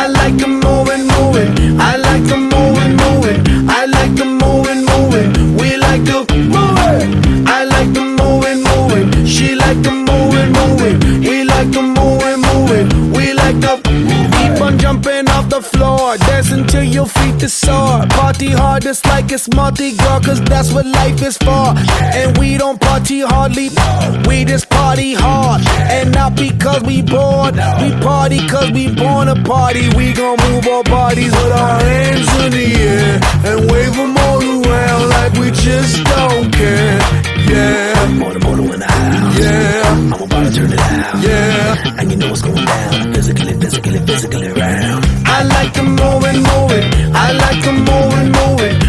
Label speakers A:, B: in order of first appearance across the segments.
A: I like to move and move it. I like to move and move it. I like to move and move it. We like to move it. I like to move and move it. She like to move and move it. We like to move and move it. We like to keep on jumping off the floor, dancing till your feet to soar. Party hard, it's like it's Mardi Gras, cause that's what life is for. And we don't party hardly, we just party hard. And not because we bored, we party cause we born to party. We gon' move our bodies with our hands in the air and wave them all around like we just don't care. Yeah,
B: Moto, Moto in the house. yeah,
A: I'm
B: about to turn it out.
A: yeah.
B: And you know what's going down. Physically, physically, physically round.
A: I like to move and move it. I like to move and move it.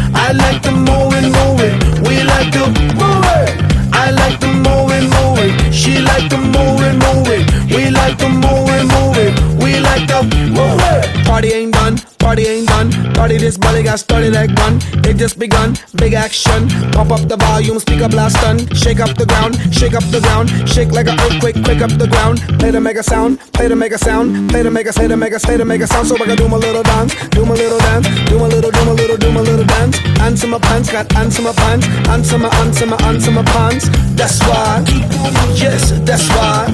A: Party ain't done. Party this body got started like one. It just begun. Big action. Pump up the volume. Speak up last done. Shake up the ground. Shake up the ground. Shake like an earthquake. Quick up the ground. Play to make a sound. Play to make a sound. Play to make a say to make a say to make a sound. So I can do my little dance. Do my little dance. Do my little, do my little, do my little dance. Answer my pants. Got answer my pants. Answer my, answer my, answer my pants. That's why. Yes, that's why.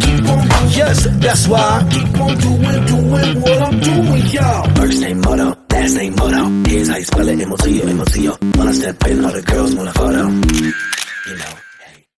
A: Yes, that's why. Keep on doing, doing what I'm doing, y'all.
B: First name Moto, last name Moto. Here's how you spell it, M-O-T-O, M-O-T-O. When I step in, all the girls want a photo.